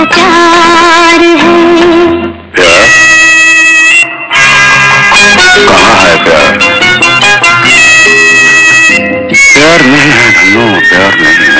प्रचार है। प्यार? कहाँ है प्यार? प्यार नहीं है धनो प्यार नहीं है।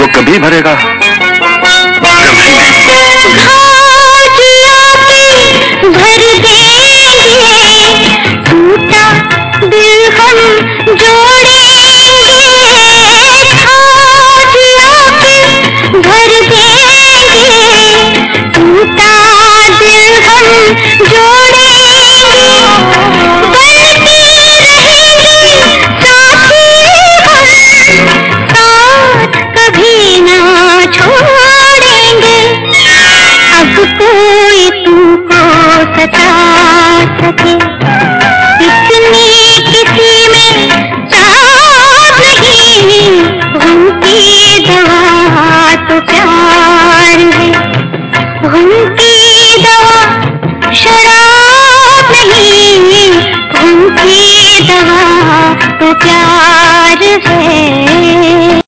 वो कभी भरेगा। भर देंगे। टूटा दिल हम जोड़ेंगे कोई तुमको सता सके। इसने किसी में साथ नहीं। उनकी दवा तो प्यार है। उनकी दवा शराब नहीं। उनकी दवा तो प्यार है।